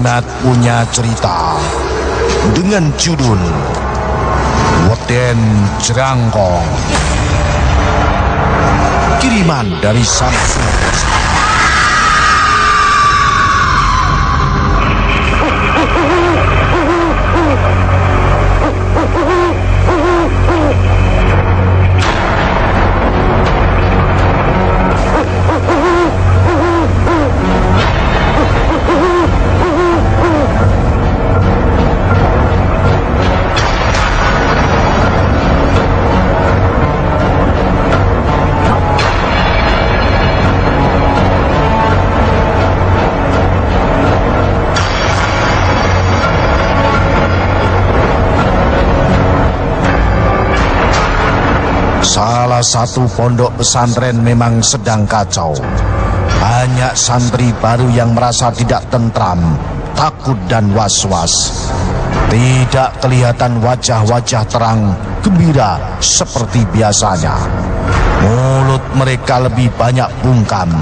Jimat punya cerita dengan judul Weten Jerangkong. Kiriman dari Samsung. Satu pondok pesantren memang sedang kacau. Banyak santri baru yang merasa tidak tentram, takut dan was-was. Tidak kelihatan wajah-wajah terang, gembira seperti biasanya. Mulut mereka lebih banyak bungkam,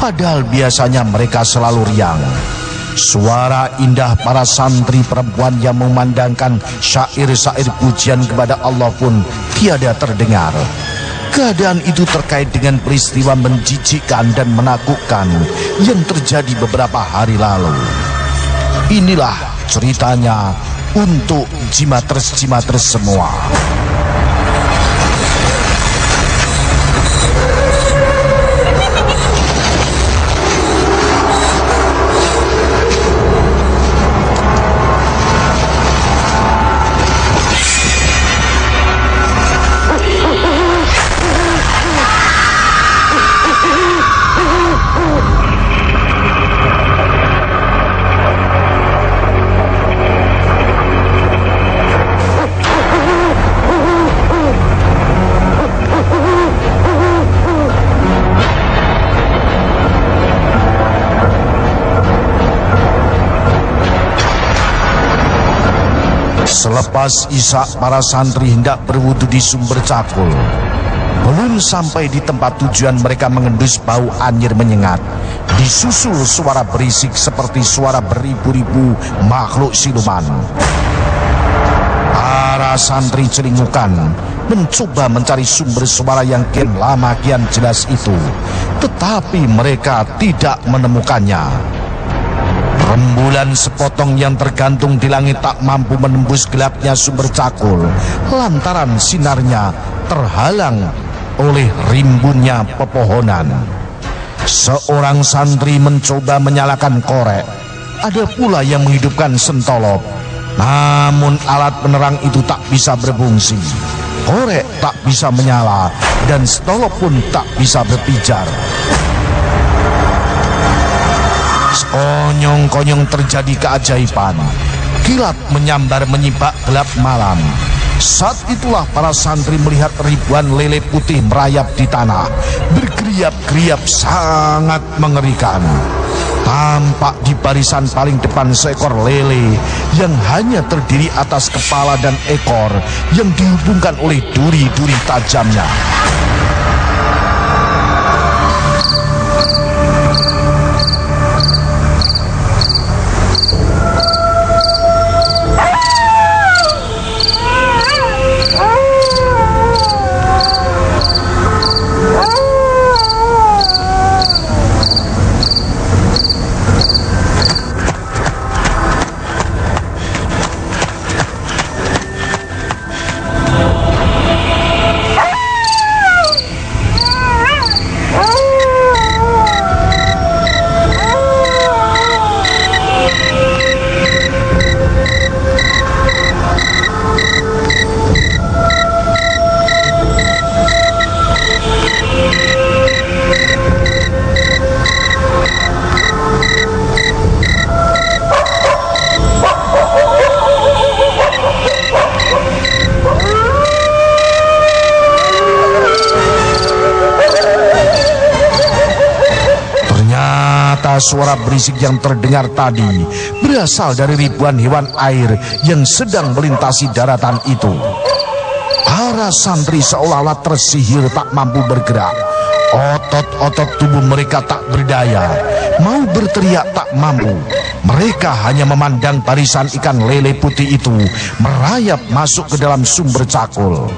padahal biasanya mereka selalu riang. Suara indah para santri perempuan yang memandangkan syair-syair pujian kepada Allah pun tiada terdengar. Keadaan itu terkait dengan peristiwa menjijikkan dan menakutkan yang terjadi beberapa hari lalu. Inilah ceritanya untuk jimatres-jimatres semua. Selepas Isa para santri hendak berwudu di sumber cakul. Belum sampai di tempat tujuan mereka mengendus bau anjir menyengat. Disusul suara berisik seperti suara beribu-ribu makhluk siluman. Para santri celingukan mencoba mencari sumber suara yang kian lama kian jelas itu. Tetapi mereka tidak menemukannya. Rembulan sepotong yang tergantung di langit tak mampu menembus gelapnya sumber cakul lantaran sinarnya terhalang oleh rimbunnya pepohonan. Seorang santri mencoba menyalakan korek. Ada pula yang menghidupkan sentolop. Namun alat penerang itu tak bisa berfungsi. Korek tak bisa menyala dan stolop pun tak bisa berpijar. Konyong-konyong terjadi keajaiban. Kilat menyambar menyibak gelap malam. Saat itulah para santri melihat ribuan lele putih merayap di tanah. Bergeriap-geriap sangat mengerikan. Tampak di barisan paling depan seekor lele yang hanya terdiri atas kepala dan ekor yang dihubungkan oleh duri-duri tajamnya. Suara berisik yang terdengar tadi berasal dari ribuan hewan air yang sedang melintasi daratan itu. Para santri seolah-olah tersihir tak mampu bergerak. Otot-otot tubuh mereka tak berdaya. Mau berteriak tak mampu. Mereka hanya memandang barisan ikan lele putih itu merayap masuk ke dalam sumber cakul.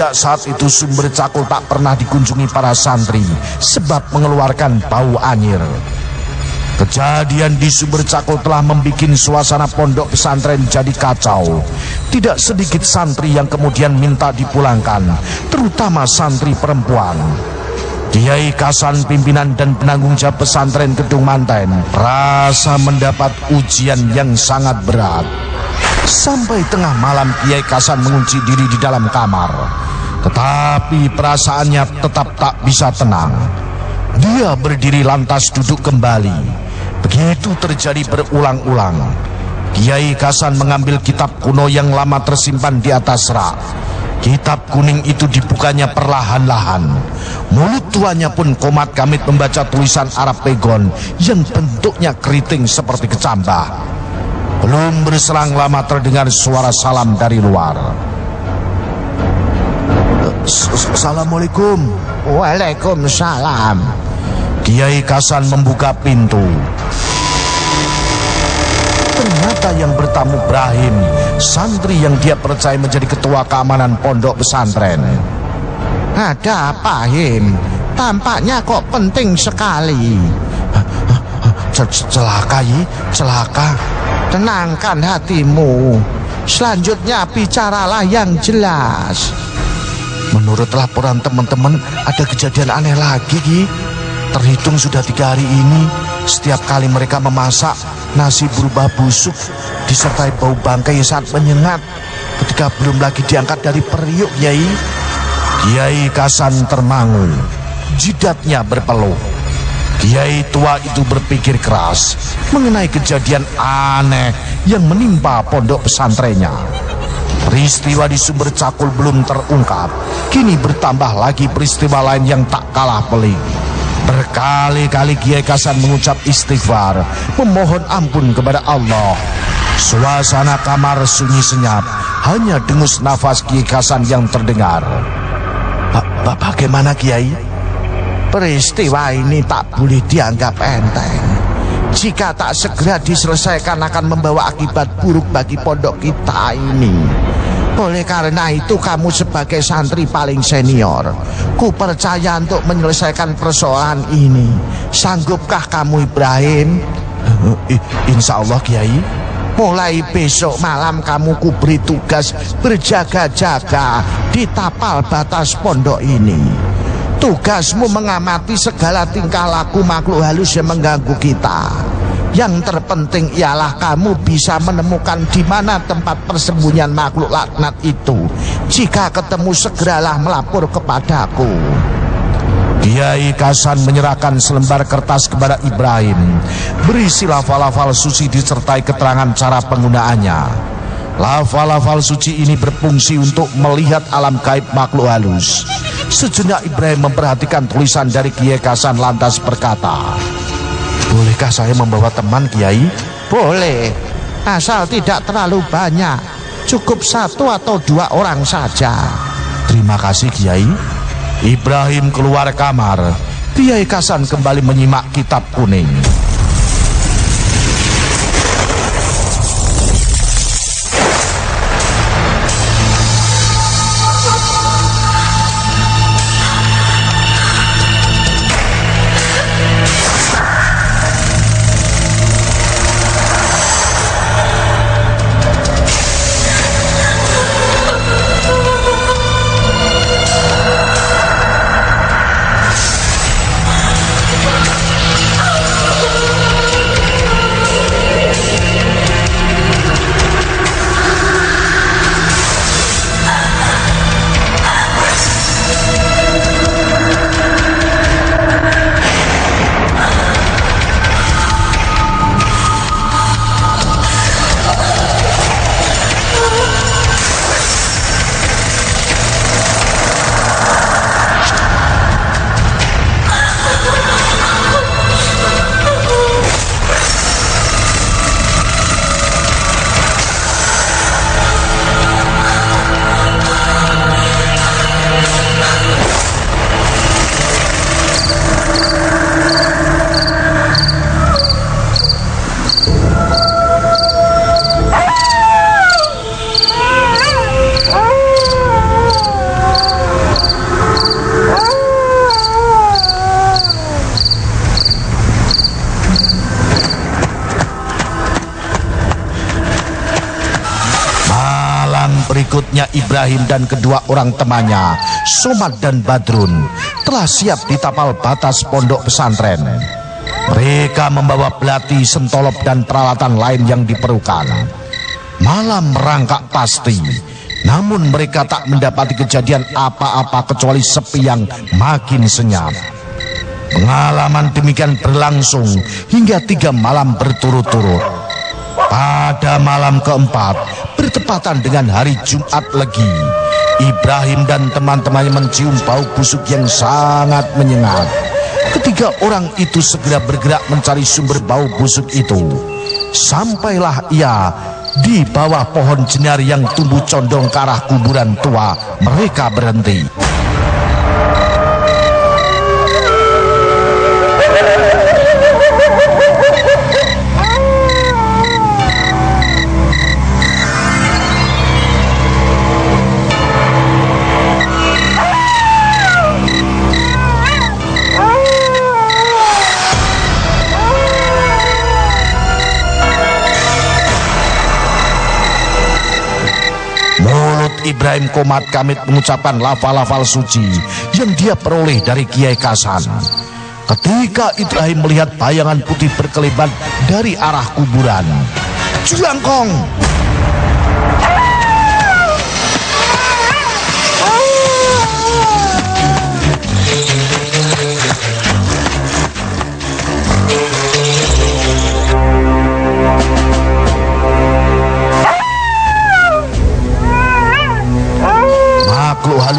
Sejak saat itu sumber cakul tak pernah dikunjungi para santri sebab mengeluarkan bau anyir. Kejadian di sumber cakul telah membuat suasana pondok pesantren jadi kacau. Tidak sedikit santri yang kemudian minta dipulangkan, terutama santri perempuan. Kiai Kasan pimpinan dan penanggung jawab pesantren Gedung Manten rasa mendapat ujian yang sangat berat. Sampai tengah malam Kiai Kasan mengunci diri di dalam kamar. Tetapi perasaannya tetap tak bisa tenang. Dia berdiri lantas duduk kembali. Begitu terjadi berulang-ulang. Kiai Kasan mengambil kitab kuno yang lama tersimpan di atas rak. Kitab kuning itu dibukanya perlahan-lahan. Mulut tuanya pun komat kamit membaca tulisan Arab Pegon yang bentuknya keriting seperti kecambah. Belum berselang lama terdengar suara salam dari luar. Assalamualaikum. Waalaikumsalam. Kiai Kasan membuka pintu. Ternyata yang bertamu Brahim, santri yang dia percaya menjadi ketua keamanan pondok pesantren. Ada apa, Him? Tampaknya kok penting sekali. Celaka, Yi, celaka. Tenangkan hatimu. Selanjutnya bicaralah yang jelas. Menurut laporan teman-teman, ada kejadian aneh lagi, Ki. Terhitung sudah tiga hari ini, setiap kali mereka memasak, nasi berubah busuk, disertai bau bangkai yang sangat menyengat. Ketika belum lagi diangkat dari periuk, Kiai. Kiai Kasan termangu, jidatnya berpeluh. Kiai tua itu berpikir keras mengenai kejadian aneh yang menimpa pondok pesantrennya. Peristiwa di sumber cakul belum terungkap. Kini bertambah lagi peristiwa lain yang tak kalah pelik. Berkali-kali Kiai Kasan mengucap istighfar, memohon ampun kepada Allah. Suasana kamar sunyi senyap, hanya dengus nafas Kiai Kasan yang terdengar. Ba ba bagaimana Kiai? Peristiwa ini tak boleh dianggap enteng. Jika tak segera diselesaikan akan membawa akibat buruk bagi pondok kita ini. Oleh karena itu kamu sebagai santri paling senior, ku percaya untuk menyelesaikan persoalan ini. Sanggupkah kamu Ibrahim? Insya Allah Kiai. Mulai besok malam kamu ku beri tugas berjaga-jaga di tapal batas pondok ini. Tugasmu mengamati segala tingkah laku makhluk halus yang mengganggu kita. Yang terpenting ialah kamu bisa menemukan di mana tempat persembunyian makhluk laknat itu. Jika ketemu segeralah melapor kepadaku. Kiai Kasan menyerahkan selembar kertas kepada Ibrahim Berisi lafal-lafal suci disertai keterangan cara penggunaannya Lafal-lafal suci ini berfungsi untuk melihat alam gaib makhluk halus Sejenak Ibrahim memperhatikan tulisan dari Kiai Kasan lantas berkata, Bolehkah saya membawa teman Kiai? Boleh, asal tidak terlalu banyak. Cukup satu atau dua orang saja. Terima kasih Kiai. Ibrahim keluar kamar. Kiai Kasan kembali menyimak kitab kuning. Berikutnya Ibrahim dan kedua orang temannya, Somad dan Badrun, telah siap di tapal batas pondok pesantren. Mereka membawa belati, sentolop, dan peralatan lain yang diperlukan. Malam merangkak pasti, namun mereka tak mendapati kejadian apa-apa kecuali sepi yang makin senyap. Pengalaman demikian berlangsung hingga tiga malam berturut-turut. Pada malam keempat, bertepatan dengan hari Jumat Legi, Ibrahim dan teman-temannya mencium bau busuk yang sangat menyengat. Ketiga orang itu segera bergerak mencari sumber bau busuk itu. Sampailah ia di bawah pohon jenar yang tumbuh condong ke arah kuburan tua. Mereka berhenti. Ibrahim Komat Kamit mengucapkan lafal-lafal suci yang dia peroleh dari Kiai Kasan. Ketika Ibrahim melihat bayangan putih berkelebat dari arah kuburan. Julangkong!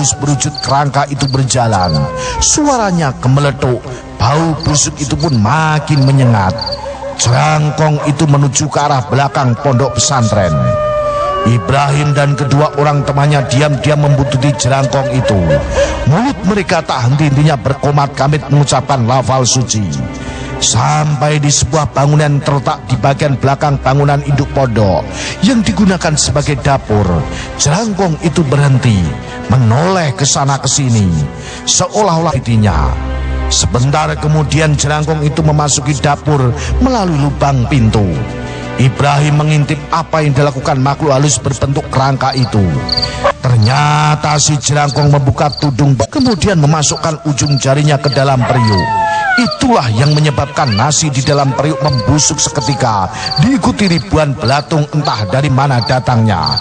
Halus berwujud kerangka itu berjalan. Suaranya kemeletuk, bau busuk itu pun makin menyengat. Jerangkong itu menuju ke arah belakang pondok pesantren. Ibrahim dan kedua orang temannya diam-diam membututi jerangkong itu. Mulut mereka tak henti-hentinya berkomat kamit mengucapkan lafal suci. Sampai di sebuah bangunan terletak di bagian belakang bangunan induk pondok yang digunakan sebagai dapur, jerangkong itu berhenti, menoleh ke sana ke sini, seolah-olah itinya. Sebentar kemudian jerangkong itu memasuki dapur melalui lubang pintu. Ibrahim mengintip apa yang dilakukan makhluk halus berbentuk kerangka itu. Ternyata si jerangkong membuka tudung kemudian memasukkan ujung jarinya ke dalam periuk. Itulah yang menyebabkan nasi di dalam periuk membusuk seketika, diikuti ribuan belatung entah dari mana datangnya.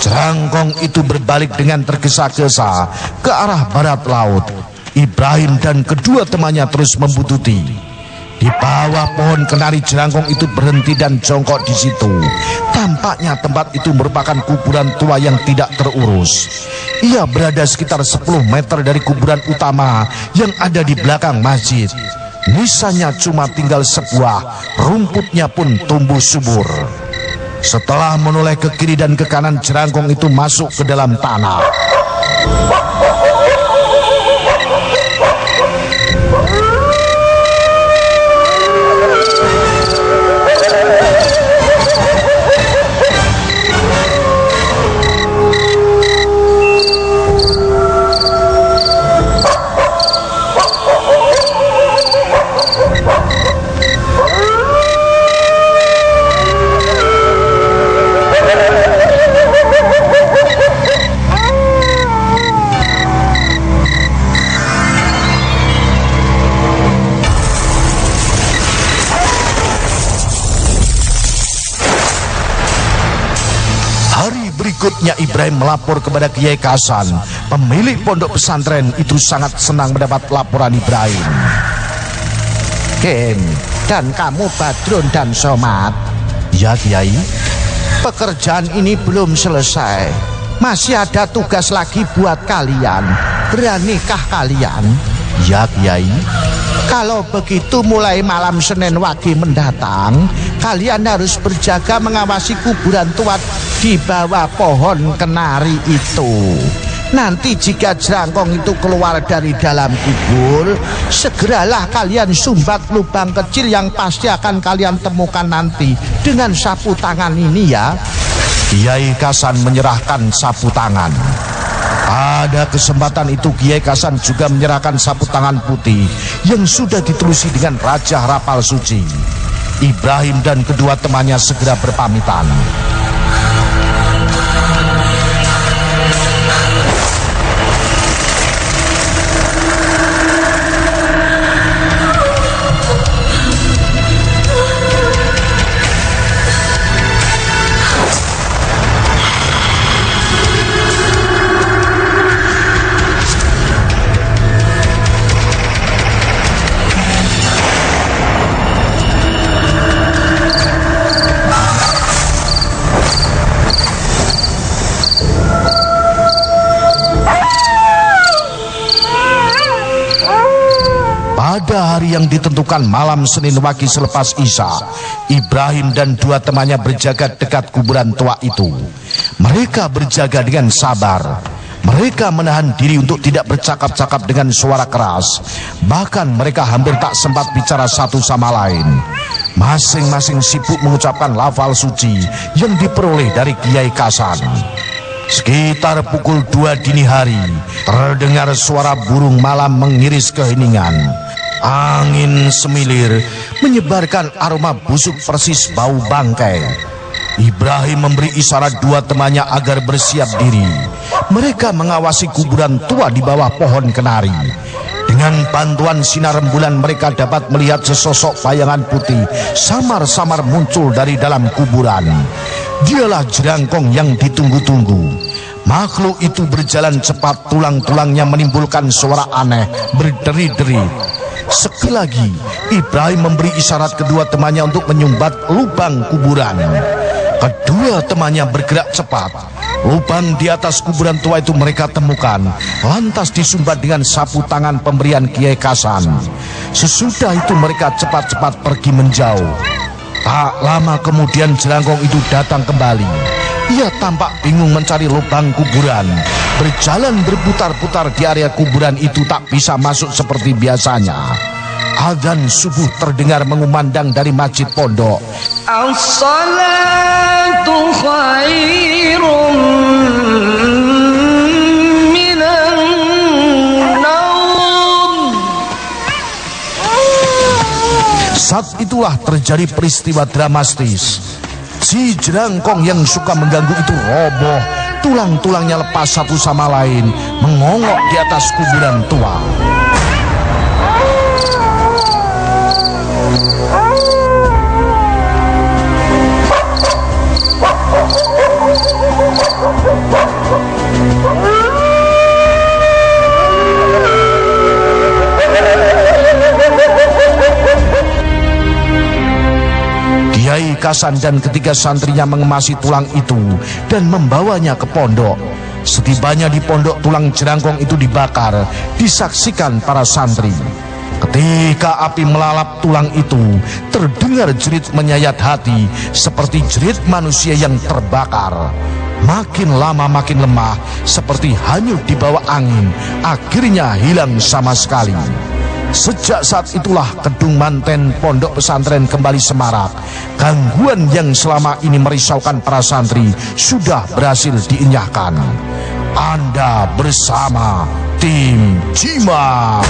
Jerangkong itu berbalik dengan tergesa-gesa ke arah barat laut. Ibrahim dan kedua temannya terus membututi. Di bawah pohon kenari jerangkong itu berhenti dan jongkok di situ. Tampaknya tempat itu merupakan kuburan tua yang tidak terurus. Ia berada sekitar 10 meter dari kuburan utama yang ada di belakang masjid. Nisanya cuma tinggal sebuah, rumputnya pun tumbuh subur. Setelah menoleh ke kiri dan ke kanan jerangkong itu masuk ke dalam tanah. Berikutnya Ibrahim melapor kepada Kiai Kasan. Pemilik pondok pesantren itu sangat senang mendapat laporan Ibrahim. Ken, dan kamu Badrun dan Somat. Ya Kiai. Pekerjaan ini belum selesai. Masih ada tugas lagi buat kalian. Beranikah kalian? Ya Kiai. Kalau begitu mulai malam Senin Wage mendatang, kalian harus berjaga mengawasi kuburan tua di bawah pohon kenari itu. Nanti jika jerangkong itu keluar dari dalam kubur, segeralah kalian sumbat lubang kecil yang pasti akan kalian temukan nanti dengan sapu tangan ini ya. Kiai Kasan menyerahkan sapu tangan. Pada kesempatan itu Kiai Kasan juga menyerahkan sapu tangan putih yang sudah ditelusi dengan Raja Rapal Suci. Ibrahim dan kedua temannya segera berpamitan. Yang ditentukan malam Senin Wage selepas Isya, Ibrahim dan dua temannya berjaga dekat kuburan tua itu. Mereka berjaga dengan sabar. Mereka menahan diri untuk tidak bercakap-cakap dengan suara keras. Bahkan mereka hampir tak sempat bicara satu sama lain. Masing-masing sibuk mengucapkan lafal suci yang diperoleh dari Kiai Kasan. Sekitar pukul dua dini hari, terdengar suara burung malam mengiris keheningan. Angin semilir menyebarkan aroma busuk persis bau bangkai. Ibrahim memberi isyarat dua temannya agar bersiap diri. Mereka mengawasi kuburan tua di bawah pohon kenari. Dengan bantuan sinar rembulan mereka dapat melihat sesosok bayangan putih samar-samar muncul dari dalam kuburan. Dialah jerangkong yang ditunggu-tunggu. Makhluk itu berjalan cepat tulang-tulangnya menimbulkan suara aneh berderi-deri. Sekali lagi, Ibrahim memberi isyarat kedua temannya untuk menyumbat lubang kuburan. Kedua temannya bergerak cepat. Lubang di atas kuburan tua itu mereka temukan, lantas disumbat dengan sapu tangan pemberian Kiai Kasan. Sesudah itu mereka cepat-cepat pergi menjauh. Tak lama kemudian jelangkong itu datang kembali. Ia tampak bingung mencari lubang kuburan. Berjalan berputar-putar di area kuburan itu tak bisa masuk seperti biasanya. Adzan subuh terdengar mengumandang dari masjid pondok. As-salatu khairum. Saat itulah terjadi peristiwa dramatis. Si jerangkong yang suka mengganggu itu roboh. Tulang-tulangnya lepas satu sama lain. Mengongok di atas kuburan tua. Dan ketiga santrinya mengemasi tulang itu dan membawanya ke pondok. Setibanya di pondok tulang jerangkong itu dibakar, disaksikan para santri. Ketika api melalap tulang itu, terdengar jerit menyayat hati seperti jerit manusia yang terbakar. Makin lama makin lemah, seperti hanyut di bawah angin, akhirnya hilang sama sekali. Sejak saat itulah Kedung Manten Pondok Pesantren kembali semarak. Gangguan yang selama ini merisaukan para santri sudah berhasil diinyahkan. Anda bersama tim Cimak.